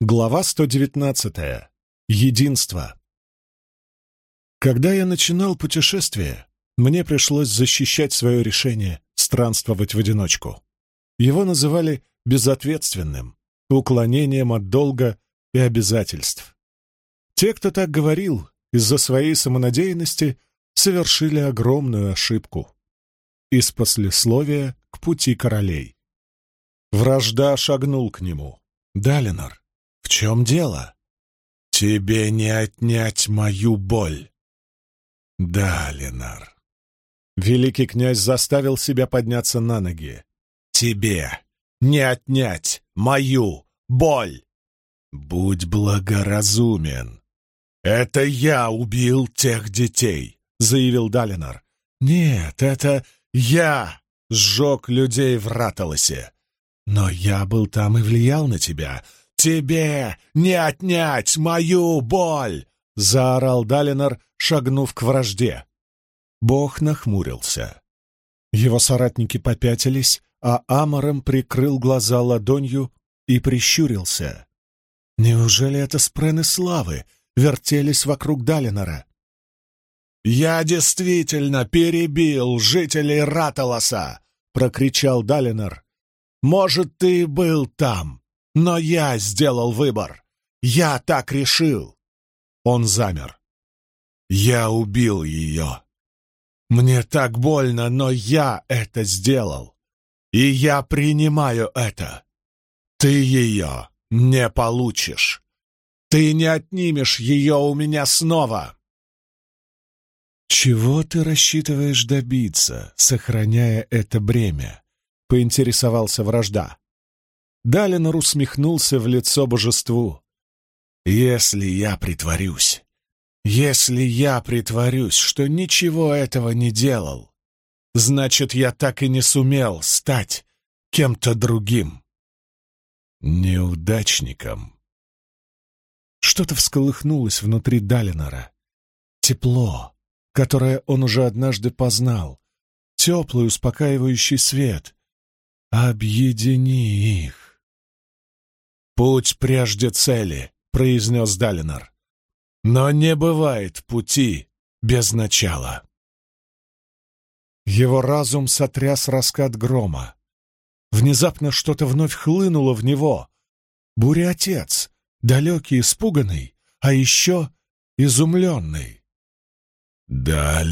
Глава 119. Единство. Когда я начинал путешествие, мне пришлось защищать свое решение странствовать в одиночку. Его называли безответственным, уклонением от долга и обязательств. Те, кто так говорил, из-за своей самонадеянности совершили огромную ошибку. Из послесловия к пути королей. Вражда шагнул к нему. Далинор, чем дело? Тебе не отнять мою боль. Да, Ленар. Великий князь заставил себя подняться на ноги. Тебе не отнять мою боль. Будь благоразумен. Это я убил тех детей, заявил Далинар. Нет, это я сжег людей в Раталосе. Но я был там и влиял на тебя. «Тебе не отнять мою боль!» — заорал Далинор, шагнув к вражде. Бог нахмурился. Его соратники попятились, а Амором прикрыл глаза ладонью и прищурился. Неужели это спрены славы вертелись вокруг Далинора? «Я действительно перебил жителей Раталоса!» — прокричал Далинор. «Может, ты был там, но я сделал выбор. Я так решил. Он замер. Я убил ее. Мне так больно, но я это сделал. И я принимаю это. Ты ее не получишь. Ты не отнимешь ее у меня снова. «Чего ты рассчитываешь добиться, сохраняя это бремя?» — поинтересовался вражда. Далинор усмехнулся в лицо божеству. «Если я притворюсь, если я притворюсь, что ничего этого не делал, значит, я так и не сумел стать кем-то другим. Неудачником». Что-то всколыхнулось внутри Далинора. Тепло, которое он уже однажды познал, теплый успокаивающий свет. Объедини их. «Путь прежде цели», — произнес Далинор. «Но не бывает пути без начала». Его разум сотряс раскат грома. Внезапно что-то вновь хлынуло в него. Буря-отец, далекий, испуганный, а еще изумленный. «Да,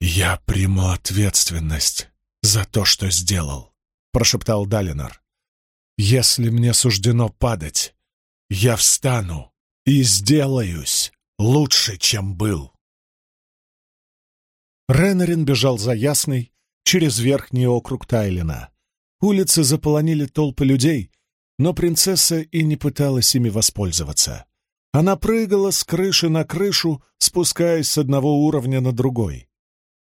я приму ответственность за то, что сделал», — прошептал Далинар. Если мне суждено падать, я встану и сделаюсь лучше, чем был. Ренарин бежал за Ясной через верхний округ Тайлина. Улицы заполонили толпы людей, но принцесса и не пыталась ими воспользоваться. Она прыгала с крыши на крышу, спускаясь с одного уровня на другой.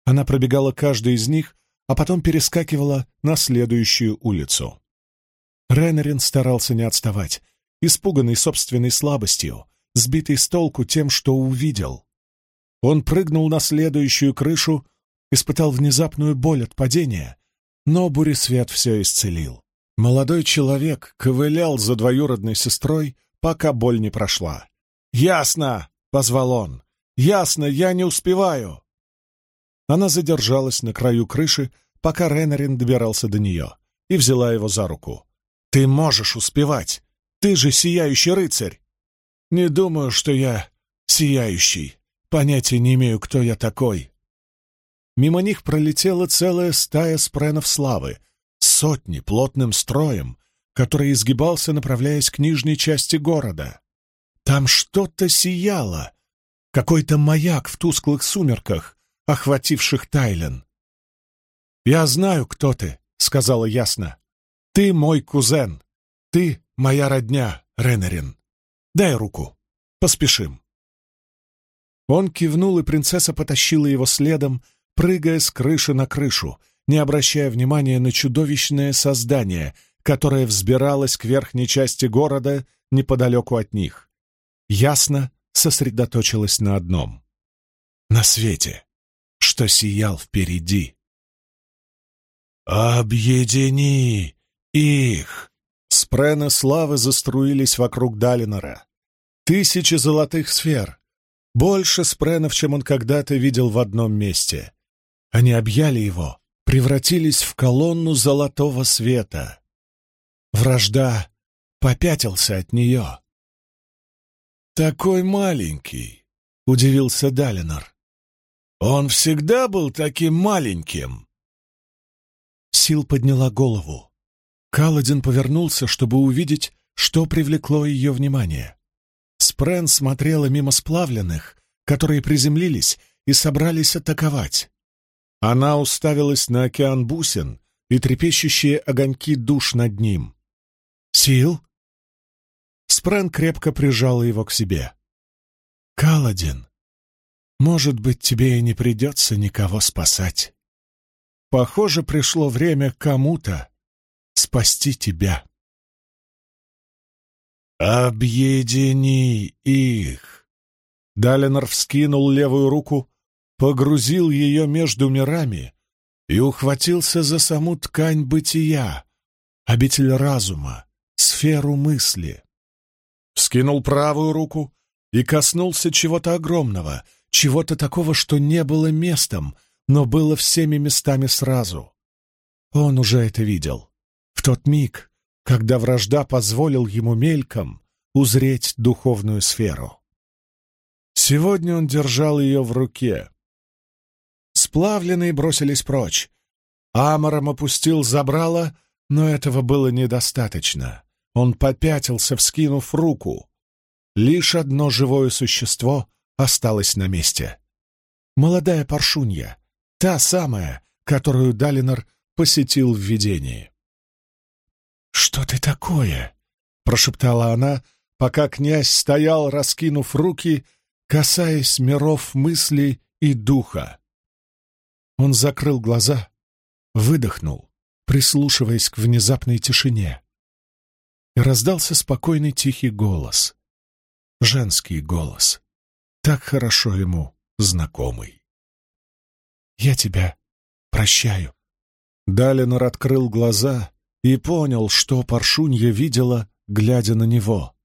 Она пробегала каждый из них, а потом перескакивала на следующую улицу. Ренарин старался не отставать, испуганный собственной слабостью, сбитый с толку тем, что увидел. Он прыгнул на следующую крышу, испытал внезапную боль от падения, но буресвет все исцелил. Молодой человек ковылял за двоюродной сестрой, пока боль не прошла. «Ясно!» — позвал он. «Ясно, я не успеваю!» Она задержалась на краю крыши, пока Ренарин добирался до нее, и взяла его за руку. Ты можешь успевать. Ты же сияющий рыцарь. Не думаю, что я сияющий. Понятия не имею, кто я такой. Мимо них пролетела целая стая спренов славы, сотни плотным строем, который изгибался, направляясь к нижней части города. Там что-то сияло, какой-то маяк в тусклых сумерках, охвативших Тайлен. «Я знаю, кто ты», — сказала ясно. Ты мой кузен. Ты моя родня, Ренерин. Дай руку. Поспешим. Он кивнул, и принцесса потащила его следом, прыгая с крыши на крышу, не обращая внимания на чудовищное создание, которое взбиралось к верхней части города неподалеку от них. Ясно сосредоточилась на одном — на свете, что сиял впереди. «Объедини!» Их?» — Спрены славы заструились вокруг Далинора. Тысячи золотых сфер. Больше спренов, чем он когда-то видел в одном месте. Они объяли его, превратились в колонну золотого света. Вражда попятился от нее. «Такой маленький», — удивился Далинор. «Он всегда был таким маленьким». Сил подняла голову. Каладин повернулся, чтобы увидеть, что привлекло ее внимание. Спрен смотрела мимо сплавленных, которые приземлились и собрались атаковать. Она уставилась на океан бусин и трепещущие огоньки душ над ним. «Сил?» Спрен крепко прижала его к себе. «Каладин, может быть, тебе и не придется никого спасать. Похоже, пришло время кому-то спасти тебя. «Объедини их!» Далинор вскинул левую руку, погрузил ее между мирами и ухватился за саму ткань бытия, обитель разума, сферу мысли. Вскинул правую руку и коснулся чего-то огромного, чего-то такого, что не было местом, но было всеми местами сразу. Он уже это видел. Тот миг, когда вражда позволил ему мельком узреть духовную сферу. Сегодня он держал ее в руке. Сплавленные бросились прочь. Амором опустил забрало, но этого было недостаточно. Он попятился, вскинув руку. Лишь одно живое существо осталось на месте. Молодая паршунья, та самая, которую Далинор посетил в видении. «Что ты такое?» — прошептала она, пока князь стоял, раскинув руки, касаясь миров мысли и духа. Он закрыл глаза, выдохнул, прислушиваясь к внезапной тишине. И раздался спокойный тихий голос. Женский голос, так хорошо ему знакомый. «Я тебя прощаю». Далинор открыл глаза и понял, что Паршунья видела, глядя на него.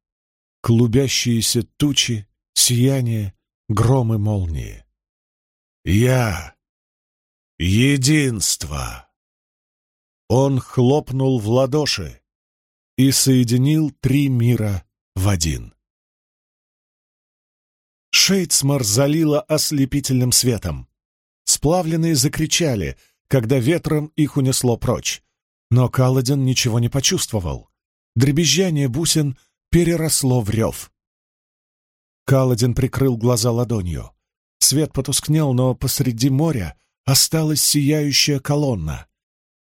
Клубящиеся тучи, сияние, громы молнии. «Я — единство!» Он хлопнул в ладоши и соединил три мира в один. Шейцмар залило ослепительным светом. Сплавленные закричали, когда ветром их унесло прочь. Но Каладин ничего не почувствовал. Дребезжание бусин переросло в рев. Каладин прикрыл глаза ладонью. Свет потускнел, но посреди моря осталась сияющая колонна.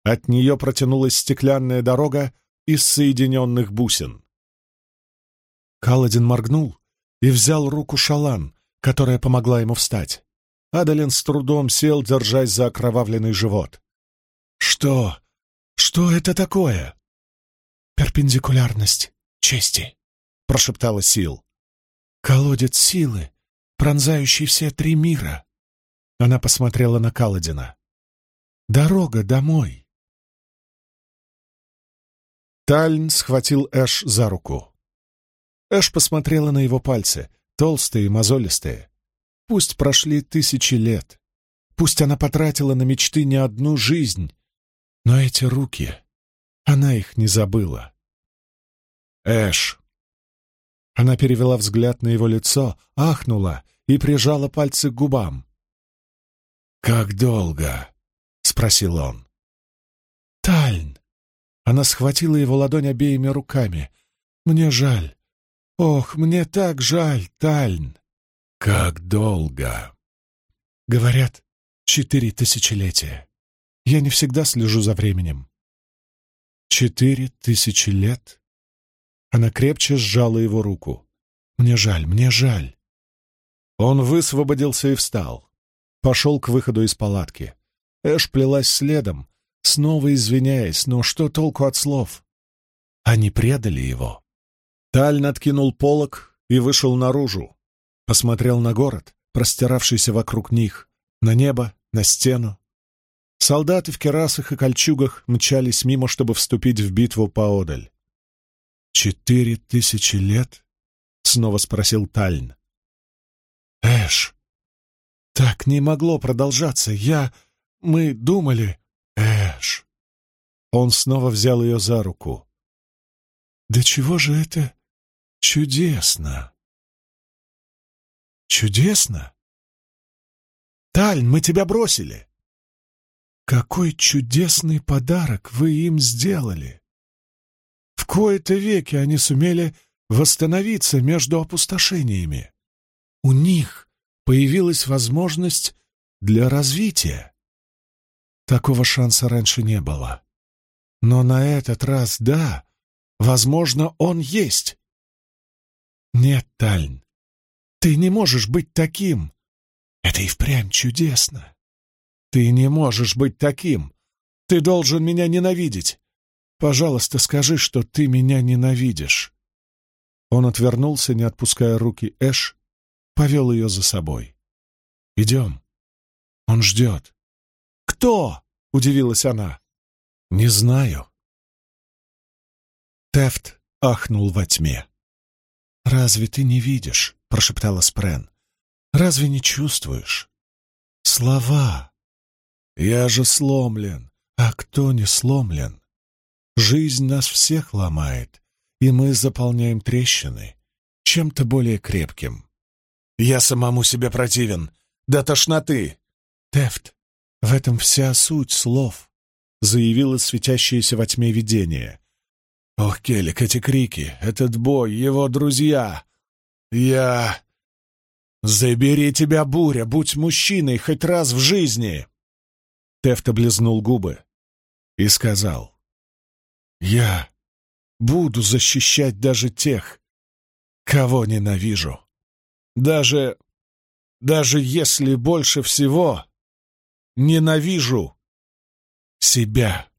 От нее протянулась стеклянная дорога из соединенных бусин. Каладин моргнул и взял руку Шалан, которая помогла ему встать. Адалин с трудом сел, держась за окровавленный живот. «Что? Что это такое?» «Перпендикулярность чести», — прошептала Сил. «Колодец силы, пронзающий все три мира». Она посмотрела на Каладина. «Дорога домой». Тальн схватил Эш за руку. Эш посмотрела на его пальцы, толстые и мозолистые. Пусть прошли тысячи лет, пусть она потратила на мечты не одну жизнь, но эти руки, она их не забыла. Эш. Она перевела взгляд на его лицо, ахнула и прижала пальцы к губам. «Как долго?» — спросил он. «Тальн!» Она схватила его ладонь обеими руками. «Мне жаль. Ох, мне так жаль, Тальн!» «Как долго?» «Говорят, четыре тысячелетия. Я не всегда слежу за временем. Четыре тысячи лет? Она крепче сжала его руку. Мне жаль, мне жаль. Он высвободился и встал. Пошел к выходу из палатки. Эш плелась следом, снова извиняясь, но что толку от слов? Они предали его. Таль надкинул полог и вышел наружу. Посмотрел на город, простиравшийся вокруг них, на небо, на стену, Солдаты в керасах и кольчугах мчались мимо, чтобы вступить в битву поодаль. «Четыре тысячи лет?» — снова спросил Тальн. «Эш, так не могло продолжаться. Я... Мы думали...» «Эш...» Он снова взял ее за руку. «Да чего же это чудесно!» «Чудесно?» «Тальн, мы тебя бросили!» «Какой чудесный подарок вы им сделали!» В кои-то веки они сумели восстановиться между опустошениями. У них появилась возможность для развития. Такого шанса раньше не было. Но на этот раз, да, возможно, он есть. Нет, Тальн, ты не можешь быть таким. Это и впрямь чудесно. Ты не можешь быть таким. Ты должен меня ненавидеть. Пожалуйста, скажи, что ты меня ненавидишь. Он отвернулся, не отпуская руки Эш, повел ее за собой. «Идем. Он ждет». «Кто?» — удивилась она. «Не знаю». Тефт ахнул во тьме. «Разве ты не видишь?» — прошептала Спрен. «Разве не чувствуешь?» «Слова. Я же сломлен. А кто не сломлен? Жизнь нас всех ломает, и мы заполняем трещины чем-то более крепким. Я самому себе противен. До тошноты. Тефт, в этом вся суть слов, заявило светящееся во тьме видение. Ох, Келик, эти крики, этот бой, его друзья. Я... Забери тебя, буря, будь мужчиной хоть раз в жизни. Тефт облизнул губы и сказал. Я буду защищать даже тех, кого ненавижу. Даже... даже если больше всего ненавижу себя.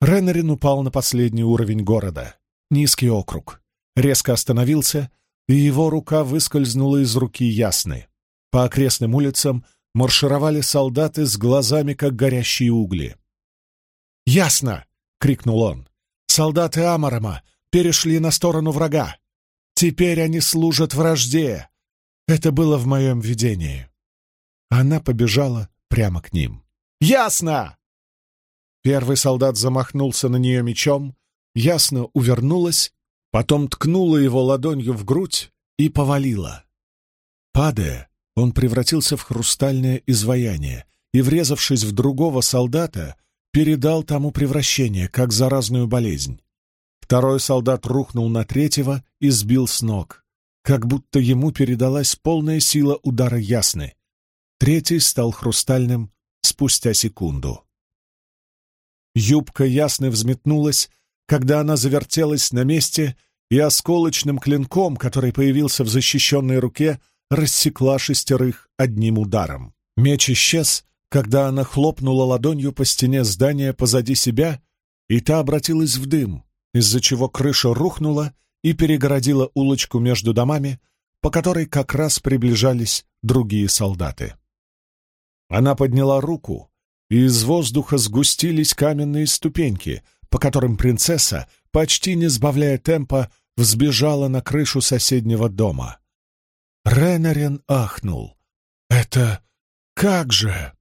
Реннерин упал на последний уровень города. Низкий округ. Резко остановился, и его рука выскользнула из руки Ясны. По окрестным улицам маршировали солдаты с глазами, как горящие угли. «Ясно!» — крикнул он. «Солдаты Амарама перешли на сторону врага. Теперь они служат вражде. Это было в моем видении». Она побежала прямо к ним. «Ясно!» Первый солдат замахнулся на нее мечом, ясно увернулась, потом ткнула его ладонью в грудь и повалила. Падая, он превратился в хрустальное изваяние и, врезавшись в другого солдата, передал тому превращение, как заразную болезнь. Второй солдат рухнул на третьего и сбил с ног, как будто ему передалась полная сила удара ясны. Третий стал хрустальным спустя секунду. Юбка ясно взметнулась, когда она завертелась на месте и осколочным клинком, который появился в защищенной руке, рассекла шестерых одним ударом. Меч исчез, когда она хлопнула ладонью по стене здания позади себя, и та обратилась в дым, из-за чего крыша рухнула и перегородила улочку между домами, по которой как раз приближались другие солдаты. Она подняла руку, и из воздуха сгустились каменные ступеньки, по которым принцесса, почти не сбавляя темпа, взбежала на крышу соседнего дома. Ренарен ахнул. «Это как же?»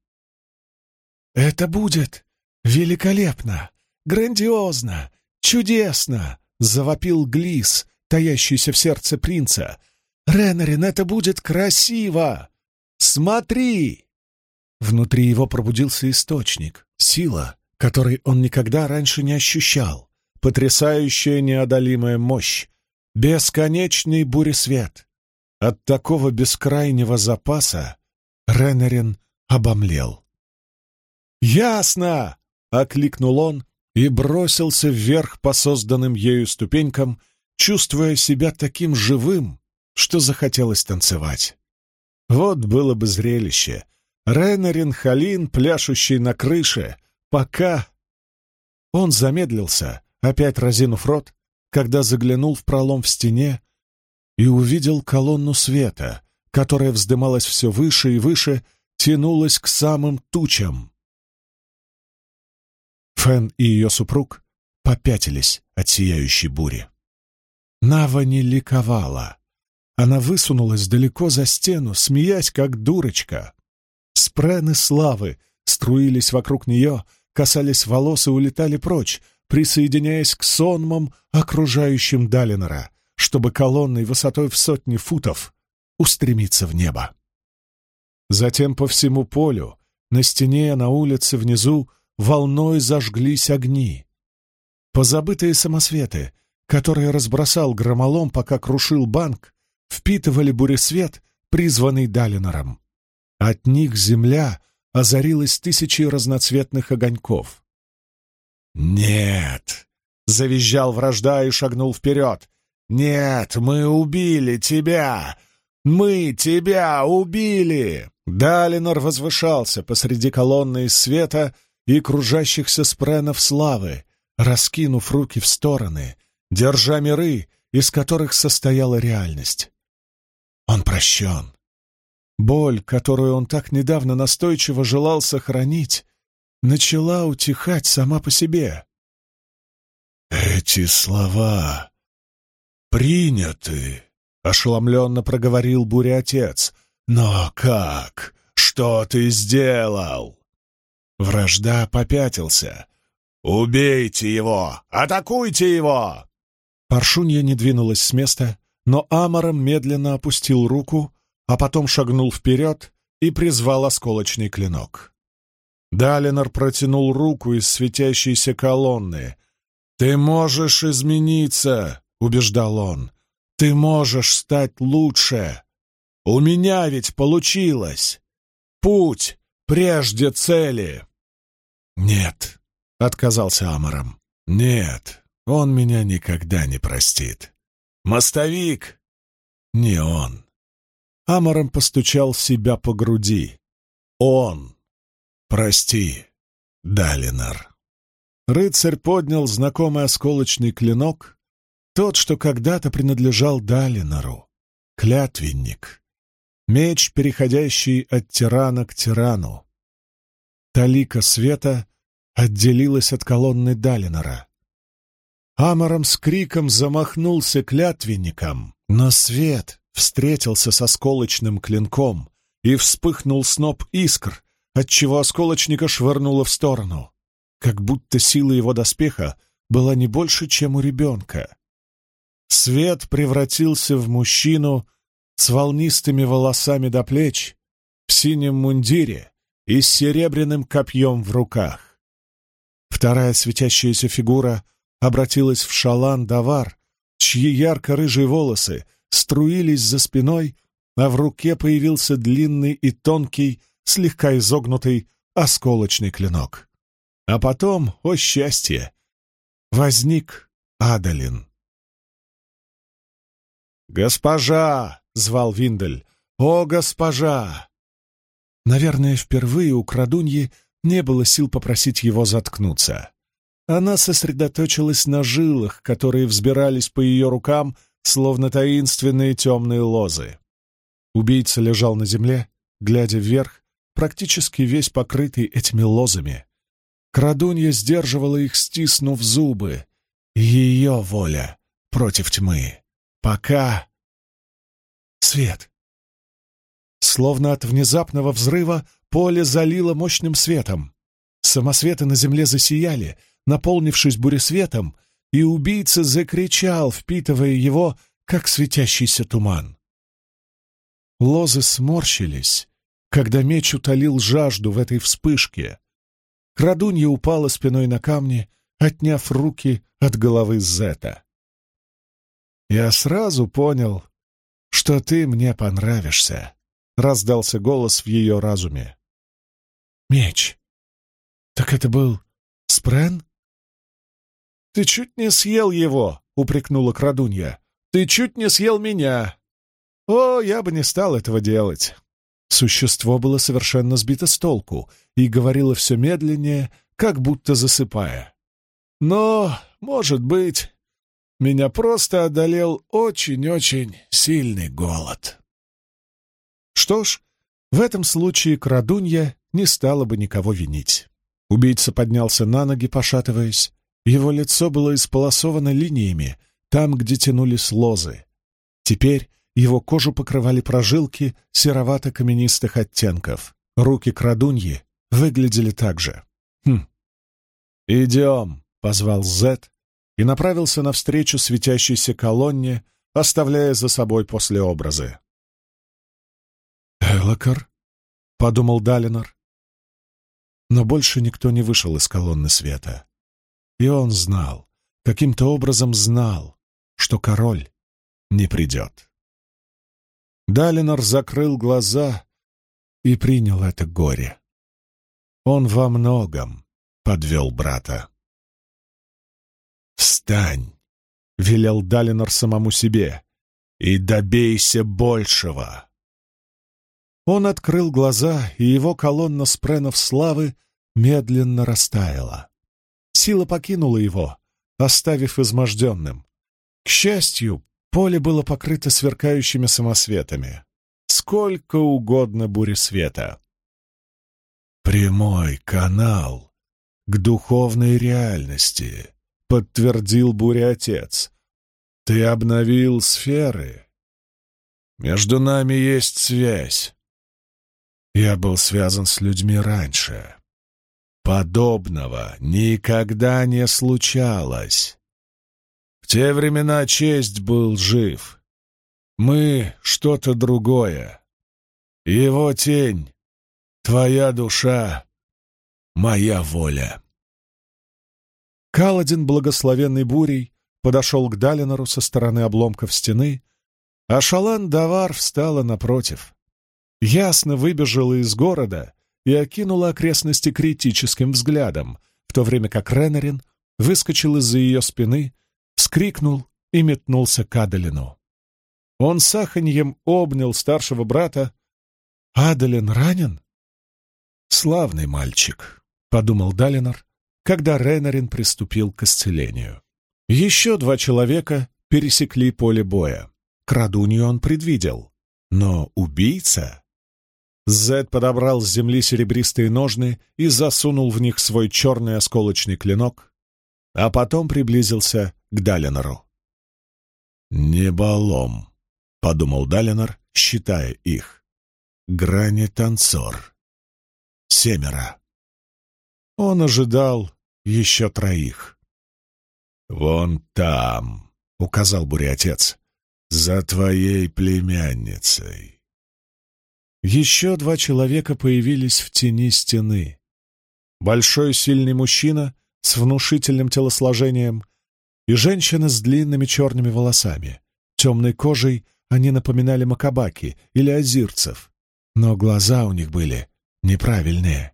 «Это будет великолепно, грандиозно, чудесно!» — завопил Глис, таящийся в сердце принца. «Ренарин, это будет красиво! Смотри!» Внутри его пробудился источник, сила, которой он никогда раньше не ощущал, потрясающая неодолимая мощь, бесконечный буресвет. От такого бескрайнего запаса Ренерин обомлел. «Ясно!» — окликнул он и бросился вверх по созданным ею ступенькам, чувствуя себя таким живым, что захотелось танцевать. Вот было бы зрелище — Ренарин Халин, пляшущий на крыше, пока... Он замедлился, опять разинув рот, когда заглянул в пролом в стене и увидел колонну света, которая вздымалась все выше и выше, тянулась к самым тучам. Фэн и ее супруг попятились от сияющей бури. Нава не ликовала. Она высунулась далеко за стену, смеясь, как дурочка. Спрены славы струились вокруг нее, касались волос и улетали прочь, присоединяясь к сонмам, окружающим Далинора, чтобы колонной высотой в сотни футов устремиться в небо. Затем по всему полю, на стене, на улице, внизу, волной зажглись огни. Позабытые самосветы, которые разбросал громолом, пока крушил банк, впитывали буресвет, призванный Далинором. От них земля озарилась тысячей разноцветных огоньков. «Нет!» — завизжал вражда и шагнул вперед. «Нет, мы убили тебя! Мы тебя убили!» Далинор возвышался посреди колонны из света и кружащихся спренов славы, раскинув руки в стороны, держа миры, из которых состояла реальность. Он прощен. Боль, которую он так недавно настойчиво желал сохранить, начала утихать сама по себе. «Эти слова приняты», — ошеломленно проговорил буря-отец. «Но как? Что ты сделал?» Вражда попятился. «Убейте его! Атакуйте его!» Паршунья не двинулась с места, но Амаром медленно опустил руку, а потом шагнул вперед и призвал осколочный клинок. Далинор протянул руку из светящейся колонны. «Ты можешь измениться!» — убеждал он. «Ты можешь стать лучше! У меня ведь получилось! Путь прежде цели!» «Нет», — отказался Амаром. «Нет, он меня никогда не простит. Мостовик!» «Не он». Амаром постучал себя по груди. «Он! Прости, Далинар». Рыцарь поднял знакомый осколочный клинок, тот, что когда-то принадлежал Далинару, клятвенник, меч, переходящий от тирана к тирану. Талика света отделилась от колонны Далинора. Амором с криком замахнулся клятвенником, но свет встретился с осколочным клинком и вспыхнул сноп искр, отчего осколочника швырнуло в сторону, как будто сила его доспеха была не больше, чем у ребенка. Свет превратился в мужчину с волнистыми волосами до плеч, в синем мундире и с серебряным копьем в руках. Вторая светящаяся фигура обратилась в шалан-давар, чьи ярко-рыжие волосы струились за спиной, а в руке появился длинный и тонкий, слегка изогнутый осколочный клинок. А потом, о счастье, возник Адалин. «Госпожа!» — звал Виндель. «О, госпожа!» Наверное, впервые у крадуньи не было сил попросить его заткнуться. Она сосредоточилась на жилах, которые взбирались по ее рукам, словно таинственные темные лозы. Убийца лежал на земле, глядя вверх, практически весь покрытый этими лозами. Крадунья сдерживала их, стиснув зубы. Ее воля против тьмы. Пока... Свет. Словно от внезапного взрыва поле залило мощным светом. Самосветы на земле засияли, наполнившись буресветом, и убийца закричал, впитывая его, как светящийся туман. Лозы сморщились, когда меч утолил жажду в этой вспышке. Крадунья упала спиной на камни, отняв руки от головы Зета. «Я сразу понял, что ты мне понравишься», — раздался голос в ее разуме. «Меч! Так это был Спрен?» «Ты чуть не съел его!» — упрекнула крадунья. «Ты чуть не съел меня!» «О, я бы не стал этого делать!» Существо было совершенно сбито с толку и говорило все медленнее, как будто засыпая. «Но, может быть, меня просто одолел очень-очень сильный голод». Что ж, в этом случае крадунья не стала бы никого винить. Убийца поднялся на ноги, пошатываясь, Его лицо было исполосовано линиями, там, где тянулись лозы. Теперь его кожу покрывали прожилки серовато-каменистых оттенков. Руки крадуньи выглядели так же. «Хм. Идем», — позвал Зет и направился навстречу светящейся колонне, оставляя за собой послеобразы. «Элокар?» — подумал Далинор. Но больше никто не вышел из колонны света. И он знал, каким-то образом знал, что король не придет. Далинор закрыл глаза и принял это горе. Он во многом подвел брата. «Встань!» — велел Далинор самому себе. «И добейся большего!» Он открыл глаза, и его колонна спренов славы медленно растаяла. Сила покинула его, оставив изможденным. К счастью, поле было покрыто сверкающими самосветами. Сколько угодно бури света. «Прямой канал к духовной реальности», — подтвердил буря-отец. «Ты обновил сферы. Между нами есть связь. Я был связан с людьми раньше. Подобного никогда не случалось. В те времена честь был жив. Мы — что-то другое. Его тень, твоя душа, моя воля. Каладин, благословенный бурей, подошел к Далинору со стороны обломков стены, а Шалан-Давар встала напротив. Ясно выбежала из города и окинула окрестности критическим взглядом, в то время как Ренарин выскочил из-за ее спины, вскрикнул и метнулся к Адалину. Он с аханьем обнял старшего брата. «Адалин ранен?» «Славный мальчик», — подумал Далинор, когда Ренарин приступил к исцелению. Еще два человека пересекли поле боя. Крадунью он предвидел. Но убийца Зед подобрал с земли серебристые ножны и засунул в них свой черный осколочный клинок, а потом приблизился к Далинору. «Неболом», — подумал Далинор, считая их. «Грани-танцор. Семеро». Он ожидал еще троих. «Вон там», — указал буря-отец, — «за твоей племянницей». Еще два человека появились в тени стены. Большой сильный мужчина с внушительным телосложением и женщина с длинными черными волосами. Темной кожей они напоминали макабаки или азирцев, но глаза у них были неправильные.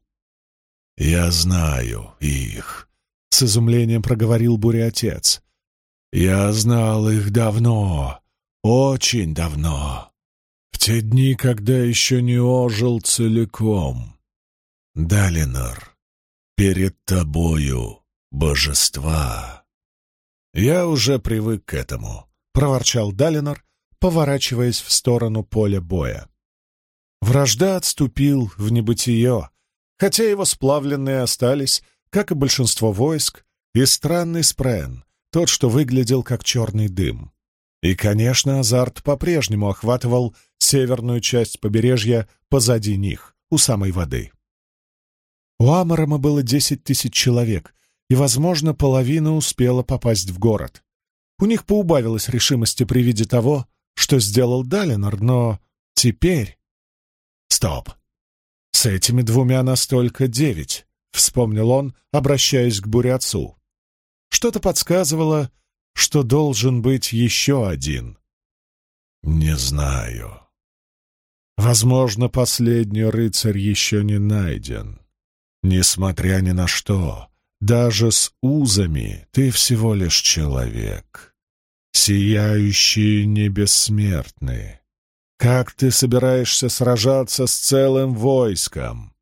«Я знаю их», — с изумлением проговорил буря-отец. «Я знал их давно, очень давно в те дни, когда еще не ожил целиком. Далинор, перед тобою божества. Я уже привык к этому, — проворчал Далинор, поворачиваясь в сторону поля боя. Вражда отступил в небытие, хотя его сплавленные остались, как и большинство войск, и странный спрен, тот, что выглядел как черный дым. И, конечно, азарт по-прежнему охватывал северную часть побережья позади них, у самой воды. У Амарама было десять тысяч человек, и, возможно, половина успела попасть в город. У них поубавилось решимости при виде того, что сделал Далинор, но теперь... Стоп! С этими двумя настолько девять, — вспомнил он, обращаясь к бурятцу. Что-то подсказывало, что должен быть еще один. Не знаю. Возможно, последний рыцарь еще не найден. Несмотря ни на что, даже с узами ты всего лишь человек. Сияющие не бессмертны. Как ты собираешься сражаться с целым войском?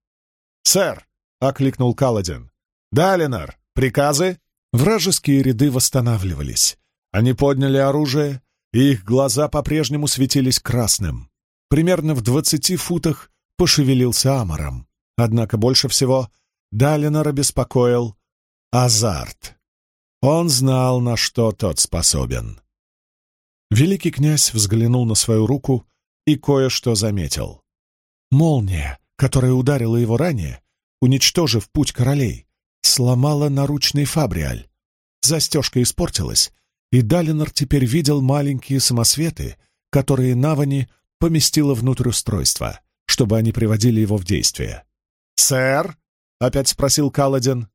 «Сэр!» — окликнул Каладин. «Далинар, приказы?» Вражеские ряды восстанавливались. Они подняли оружие, и их глаза по-прежнему светились красным. Примерно в двадцати футах пошевелился Амором. Однако больше всего Далинора беспокоил азарт. Он знал, на что тот способен. Великий князь взглянул на свою руку и кое-что заметил. Молния, которая ударила его ранее, уничтожив путь королей, сломала наручный фабриаль. Застежка испортилась, и Далинор теперь видел маленькие самосветы, которые Навани поместила внутрь устройства, чтобы они приводили его в действие. «Сэр?» — опять спросил Каладин.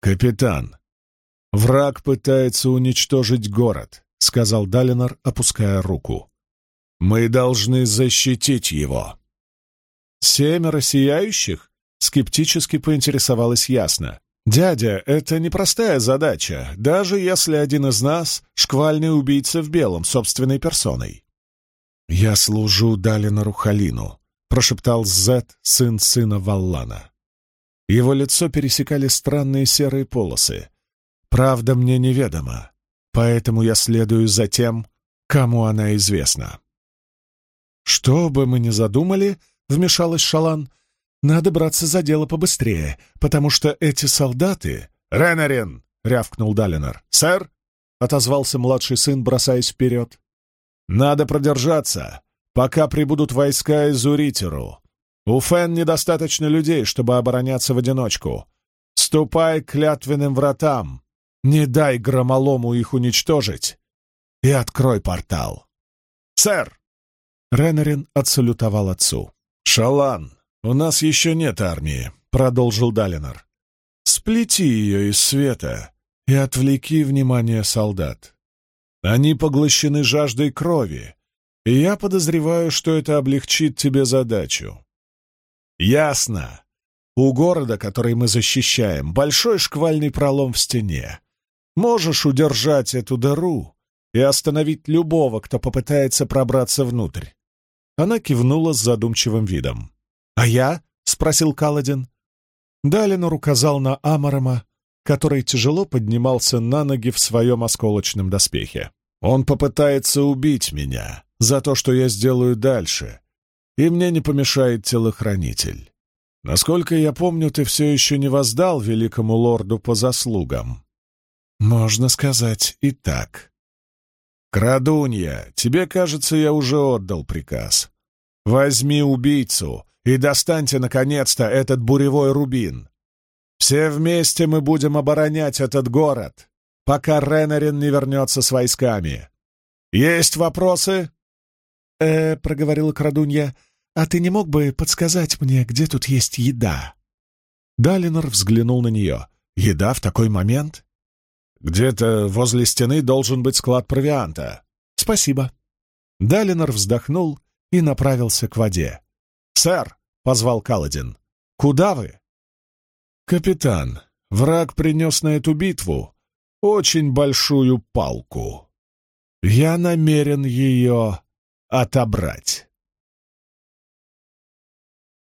«Капитан, враг пытается уничтожить город», — сказал Далинор, опуская руку. «Мы должны защитить его». «Семеро сияющих?» — скептически поинтересовалась ясно. «Дядя, это непростая задача, даже если один из нас — шквальный убийца в белом, собственной персоной». «Я служу Далинору Халину», — прошептал Зет, сын сына Валлана. Его лицо пересекали странные серые полосы. «Правда мне неведома, поэтому я следую за тем, кому она известна». «Что бы мы ни задумали», — вмешалась Шалан, — «надо браться за дело побыстрее, потому что эти солдаты...» «Ренарин!» — рявкнул Далинор. «Сэр!» — отозвался младший сын, бросаясь вперед. «Надо продержаться, пока прибудут войска из Уритеру. У Фен недостаточно людей, чтобы обороняться в одиночку. Ступай к клятвенным вратам, не дай громолому их уничтожить и открой портал». «Сэр!» Ренарин отсалютовал отцу. «Шалан, у нас еще нет армии», — продолжил Далинор. «Сплети ее из света и отвлеки внимание солдат. Они поглощены жаждой крови, и я подозреваю, что это облегчит тебе задачу». «Ясно. У города, который мы защищаем, большой шквальный пролом в стене. Можешь удержать эту дыру и остановить любого, кто попытается пробраться внутрь. Она кивнула с задумчивым видом. «А я?» — спросил Каладин. Далинор указал на Амарама, который тяжело поднимался на ноги в своем осколочном доспехе. «Он попытается убить меня за то, что я сделаю дальше, и мне не помешает телохранитель. Насколько я помню, ты все еще не воздал великому лорду по заслугам». «Можно сказать и так», «Крадунья, тебе, кажется, я уже отдал приказ. Возьми убийцу и достаньте, наконец-то, этот буревой рубин. Все вместе мы будем оборонять этот город, пока Ренарин не вернется с войсками. Есть вопросы?» «Э, — проговорила крадунья, — а ты не мог бы подсказать мне, где тут есть еда?» Далинор взглянул на нее. «Еда в такой момент?» Где-то возле стены должен быть склад провианта. Спасибо. Далинор вздохнул и направился к воде. «Сэр!» — позвал Каладин. «Куда вы?» «Капитан, враг принес на эту битву очень большую палку. Я намерен ее отобрать».